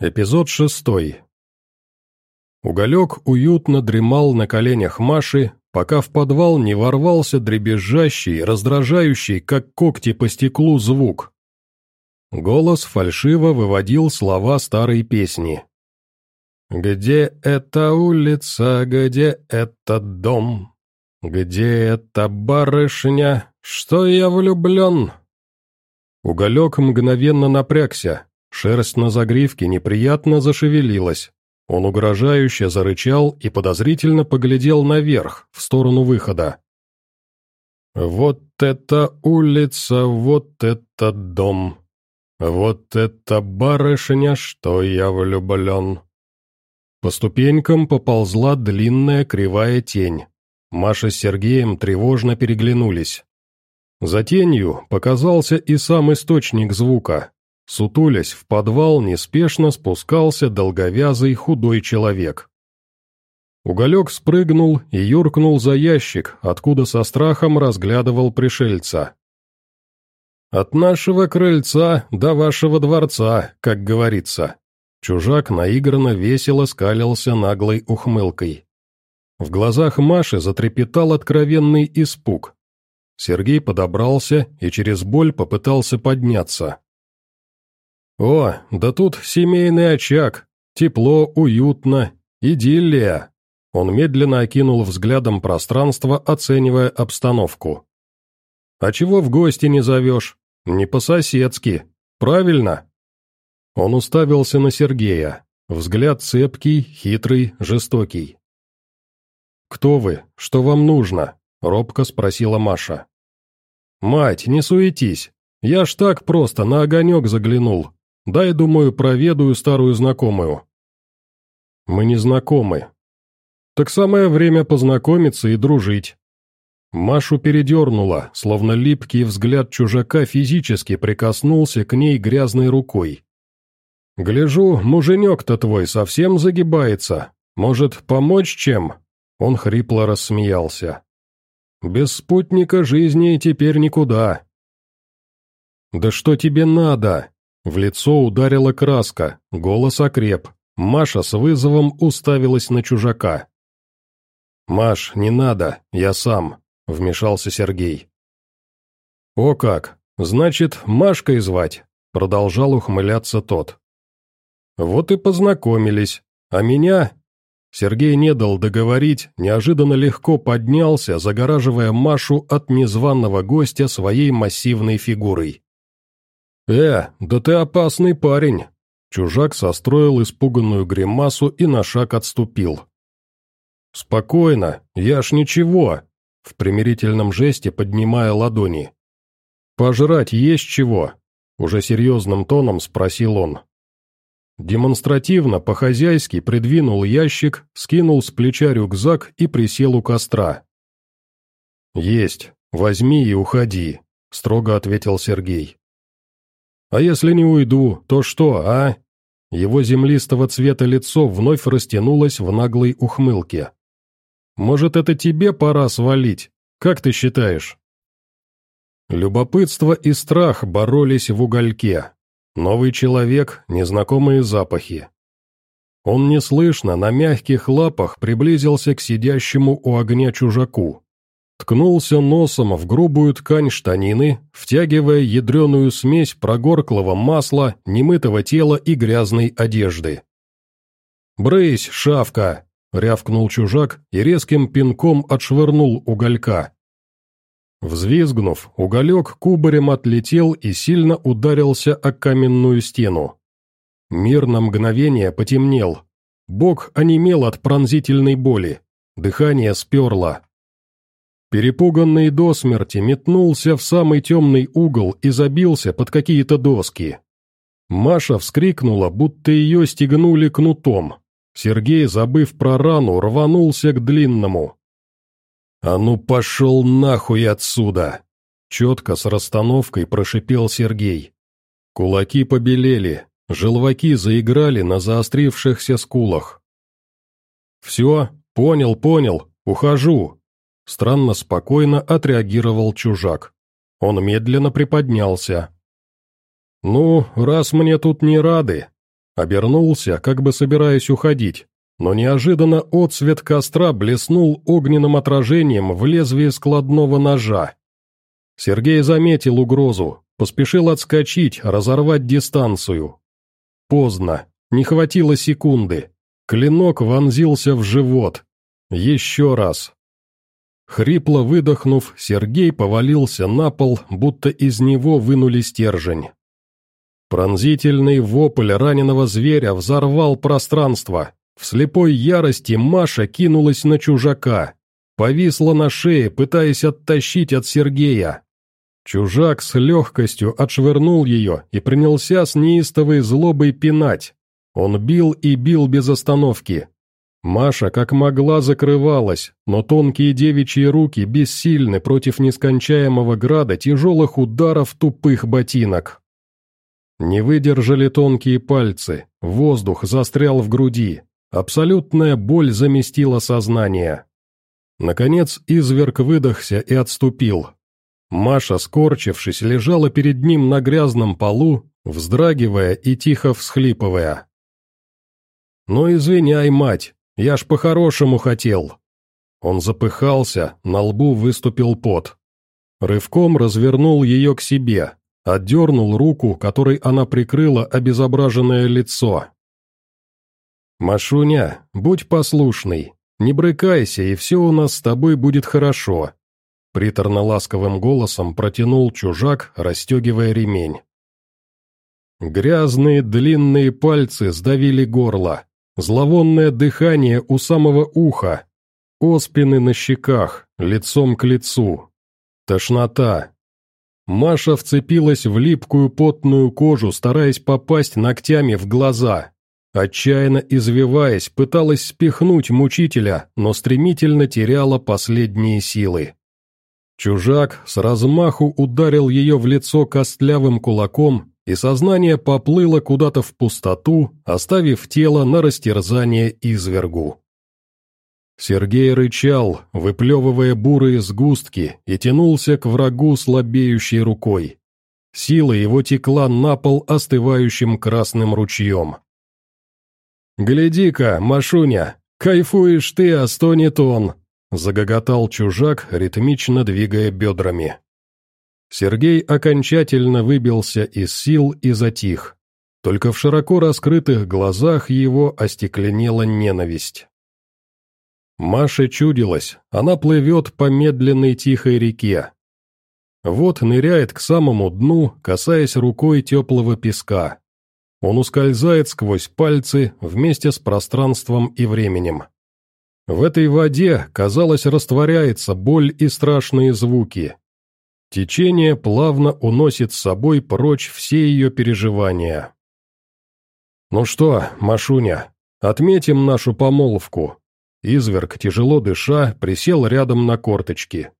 Эпизод шестой. Уголек уютно дремал на коленях Маши, пока в подвал не ворвался дребезжащий, раздражающий, как когти по стеклу, звук. Голос фальшиво выводил слова старой песни. «Где эта улица, где этот дом? Где эта барышня, что я влюблен?» Уголек мгновенно напрягся, Шерсть на загривке неприятно зашевелилась. Он угрожающе зарычал и подозрительно поглядел наверх, в сторону выхода. «Вот это улица, вот этот дом, вот это барышня, что я влюблен». По ступенькам поползла длинная кривая тень. Маша с Сергеем тревожно переглянулись. За тенью показался и сам источник звука, Сутулясь, в подвал неспешно спускался долговязый худой человек. Уголек спрыгнул и юркнул за ящик, откуда со страхом разглядывал пришельца. «От нашего крыльца до вашего дворца, как говорится». Чужак наигранно весело скалился наглой ухмылкой. В глазах Маши затрепетал откровенный испуг. Сергей подобрался и через боль попытался подняться. «О, да тут семейный очаг, тепло, уютно, идиллия!» Он медленно окинул взглядом пространство, оценивая обстановку. «А чего в гости не зовешь? Не по-соседски. Правильно?» Он уставился на Сергея. Взгляд цепкий, хитрый, жестокий. «Кто вы? Что вам нужно?» — робко спросила Маша. «Мать, не суетись. Я ж так просто на огонек заглянул. Дай, думаю, проведаю старую знакомую». «Мы не знакомы». «Так самое время познакомиться и дружить». Машу передернула, словно липкий взгляд чужака физически прикоснулся к ней грязной рукой. «Гляжу, муженек-то твой совсем загибается. Может, помочь чем?» Он хрипло рассмеялся. «Без спутника жизни теперь никуда». «Да что тебе надо?» В лицо ударила краска, голос окреп. Маша с вызовом уставилась на чужака. «Маш, не надо, я сам», — вмешался Сергей. «О как! Значит, Машкой звать?» — продолжал ухмыляться тот. «Вот и познакомились. А меня...» Сергей не дал договорить, неожиданно легко поднялся, загораживая Машу от незваного гостя своей массивной фигурой. «Э, да ты опасный парень!» Чужак состроил испуганную гримасу и на шаг отступил. «Спокойно, я ж ничего!» В примирительном жесте поднимая ладони. «Пожрать есть чего?» Уже серьезным тоном спросил он. Демонстративно, по-хозяйски придвинул ящик, скинул с плеча рюкзак и присел у костра. «Есть, возьми и уходи», — строго ответил Сергей. «А если не уйду, то что, а?» Его землистого цвета лицо вновь растянулось в наглой ухмылке. «Может, это тебе пора свалить? Как ты считаешь?» Любопытство и страх боролись в угольке. Новый человек, незнакомые запахи. Он неслышно, на мягких лапах приблизился к сидящему у огня чужаку. Ткнулся носом в грубую ткань штанины, втягивая ядреную смесь прогорклого масла, немытого тела и грязной одежды. «Брысь, шавка!» — рявкнул чужак и резким пинком отшвырнул уголька. Взвизгнув, уголек кубарем отлетел и сильно ударился о каменную стену. Мир на мгновение потемнел. Бог онемел от пронзительной боли. Дыхание сперло. Перепуганный до смерти метнулся в самый темный угол и забился под какие-то доски. Маша вскрикнула, будто ее стегнули кнутом. Сергей, забыв про рану, рванулся к длинному. «А ну пошел нахуй отсюда!» Четко с расстановкой прошипел Сергей. Кулаки побелели, желваки заиграли на заострившихся скулах. «Все, понял, понял, ухожу!» Странно спокойно отреагировал чужак. Он медленно приподнялся. «Ну, раз мне тут не рады, Обернулся, как бы собираясь уходить, но неожиданно отцвет костра блеснул огненным отражением в лезвие складного ножа. Сергей заметил угрозу, поспешил отскочить, разорвать дистанцию. Поздно, не хватило секунды. Клинок вонзился в живот. Еще раз. Хрипло выдохнув, Сергей повалился на пол, будто из него вынули стержень. Пронзительный вопль раненого зверя взорвал пространство. В слепой ярости Маша кинулась на чужака. Повисла на шее, пытаясь оттащить от Сергея. Чужак с легкостью отшвырнул ее и принялся с неистовой злобой пинать. Он бил и бил без остановки. Маша как могла закрывалась, но тонкие девичьи руки бессильны против нескончаемого града тяжелых ударов тупых ботинок. Не выдержали тонкие пальцы, воздух застрял в груди, Абсолютная боль заместила сознание. Наконец изверг выдохся и отступил. Маша, скорчившись, лежала перед ним на грязном полу, вздрагивая и тихо всхлипывая. «Ну извиняй, мать, я ж по-хорошему хотел». Он запыхался, на лбу выступил пот. Рывком развернул ее к себе, отдернул руку, которой она прикрыла обезображенное лицо. «Машуня, будь послушный, не брыкайся, и все у нас с тобой будет хорошо», приторно-ласковым голосом протянул чужак, расстегивая ремень. Грязные длинные пальцы сдавили горло, зловонное дыхание у самого уха, оспины на щеках, лицом к лицу, тошнота. Маша вцепилась в липкую потную кожу, стараясь попасть ногтями в глаза. Отчаянно извиваясь, пыталась спихнуть мучителя, но стремительно теряла последние силы. Чужак с размаху ударил ее в лицо костлявым кулаком, и сознание поплыло куда-то в пустоту, оставив тело на растерзание извергу. Сергей рычал, выплевывая бурые сгустки, и тянулся к врагу слабеющей рукой. Сила его текла на пол остывающим красным ручьем. «Гляди-ка, Машуня, кайфуешь ты, а стонет он!» Загоготал чужак, ритмично двигая бедрами. Сергей окончательно выбился из сил и затих. Только в широко раскрытых глазах его остекленела ненависть. Маше чудилось, она плывет по медленной тихой реке. Вот ныряет к самому дну, касаясь рукой теплого песка. Он ускользает сквозь пальцы вместе с пространством и временем. В этой воде, казалось, растворяется боль и страшные звуки. Течение плавно уносит с собой прочь все ее переживания. «Ну что, Машуня, отметим нашу помолвку». Изверг, тяжело дыша, присел рядом на корточки.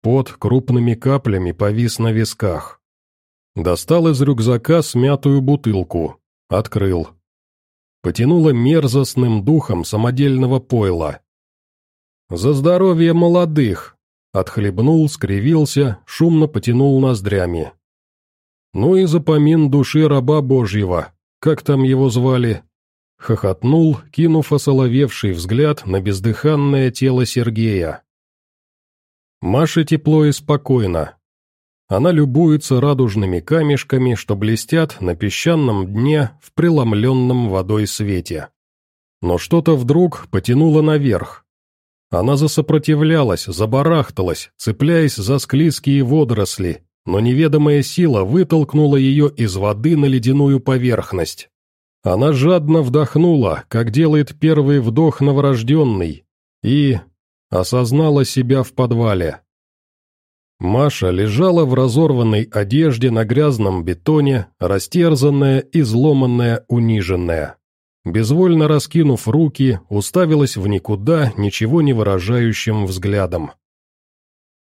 Под крупными каплями повис на висках. Достал из рюкзака смятую бутылку. Открыл. Потянуло мерзостным духом самодельного пойла. «За здоровье молодых!» Отхлебнул, скривился, шумно потянул ноздрями. «Ну и запомин души раба Божьего, как там его звали?» Хохотнул, кинув осоловевший взгляд на бездыханное тело Сергея. Маша тепло и спокойно, она любуется радужными камешками, что блестят на песчаном дне в преломленном водой свете. Но что-то вдруг потянуло наверх. Она засопротивлялась, забарахталась, цепляясь за склизкие водоросли, но неведомая сила вытолкнула ее из воды на ледяную поверхность. Она жадно вдохнула, как делает первый вдох новорожденный, и осознала себя в подвале. Маша лежала в разорванной одежде на грязном бетоне, растерзанная, изломанная, униженная. Безвольно раскинув руки, уставилась в никуда, ничего не выражающим взглядом.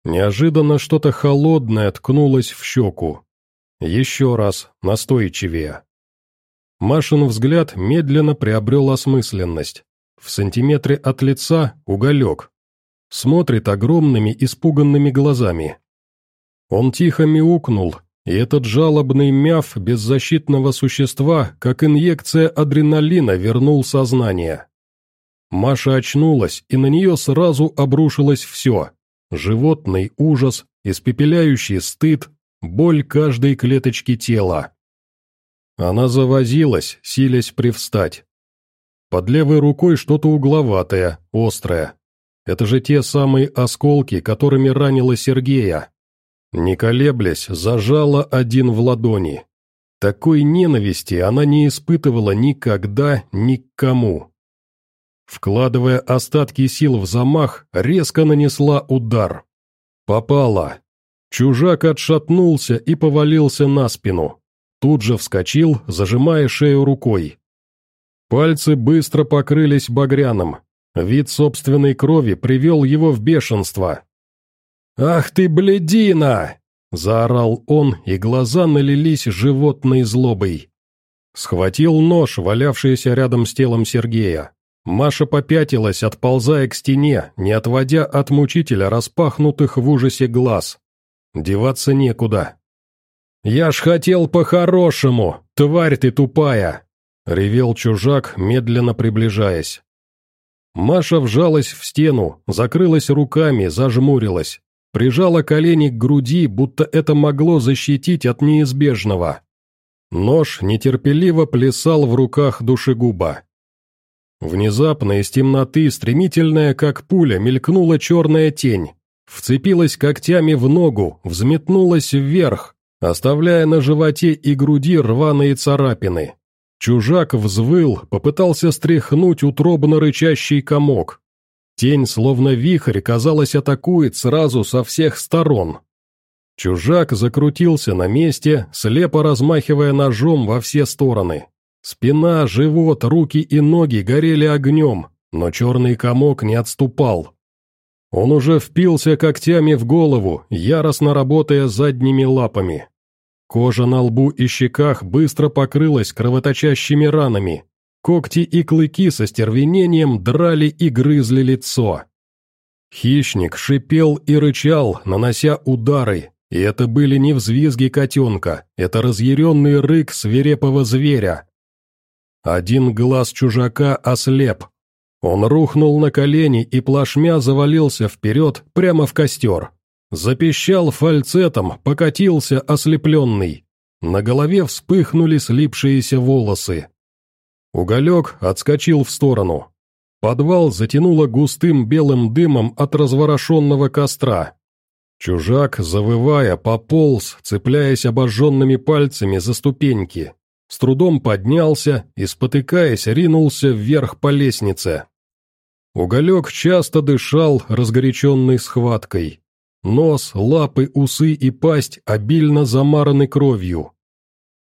Неожиданно что-то холодное ткнулось в щеку. Еще раз, настойчивее. Машин взгляд медленно приобрел осмысленность. В сантиметре от лица — уголек, смотрит огромными испуганными глазами. Он тихо мяукнул, и этот жалобный мяв беззащитного существа, как инъекция адреналина, вернул сознание. Маша очнулась, и на нее сразу обрушилось все. Животный ужас, испепеляющий стыд, боль каждой клеточки тела. Она завозилась, силясь привстать. Под левой рукой что-то угловатое, острое. Это же те самые осколки, которыми ранила Сергея. Не колеблясь, зажала один в ладони. Такой ненависти она не испытывала никогда ни к кому. Вкладывая остатки сил в замах, резко нанесла удар. Попала. Чужак отшатнулся и повалился на спину. Тут же вскочил, зажимая шею рукой. Пальцы быстро покрылись багряным. Вид собственной крови привел его в бешенство. «Ах ты, бледина!» — заорал он, и глаза налились животной злобой. Схватил нож, валявшийся рядом с телом Сергея. Маша попятилась, отползая к стене, не отводя от мучителя распахнутых в ужасе глаз. Деваться некуда. «Я ж хотел по-хорошему, тварь ты тупая!» — ревел чужак, медленно приближаясь. Маша вжалась в стену, закрылась руками, зажмурилась, прижала колени к груди, будто это могло защитить от неизбежного. Нож нетерпеливо плясал в руках душегуба. Внезапно из темноты, стремительная как пуля, мелькнула черная тень, вцепилась когтями в ногу, взметнулась вверх, оставляя на животе и груди рваные царапины. Чужак взвыл, попытался стряхнуть утробно рычащий комок. Тень, словно вихрь, казалось, атакует сразу со всех сторон. Чужак закрутился на месте, слепо размахивая ножом во все стороны. Спина, живот, руки и ноги горели огнем, но черный комок не отступал. Он уже впился когтями в голову, яростно работая задними лапами. Кожа на лбу и щеках быстро покрылась кровоточащими ранами. Когти и клыки со стервенением драли и грызли лицо. Хищник шипел и рычал, нанося удары, и это были не взвизги котенка, это разъяренный рык свирепого зверя. Один глаз чужака ослеп. Он рухнул на колени и плашмя завалился вперед прямо в костер. Запищал фальцетом, покатился ослепленный. На голове вспыхнули слипшиеся волосы. Уголек отскочил в сторону. Подвал затянуло густым белым дымом от разворошенного костра. Чужак, завывая, пополз, цепляясь обожженными пальцами за ступеньки. С трудом поднялся и, спотыкаясь, ринулся вверх по лестнице. Уголек часто дышал, разгоряченный схваткой. Нос, лапы, усы и пасть обильно замараны кровью.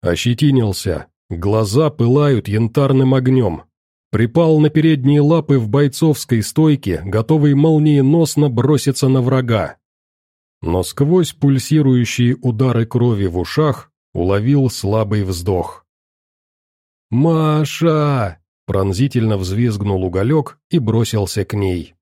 Ощетинился, глаза пылают янтарным огнем. Припал на передние лапы в бойцовской стойке, готовый молниеносно броситься на врага. Но сквозь пульсирующие удары крови в ушах уловил слабый вздох. «Маша!» — пронзительно взвизгнул уголек и бросился к ней.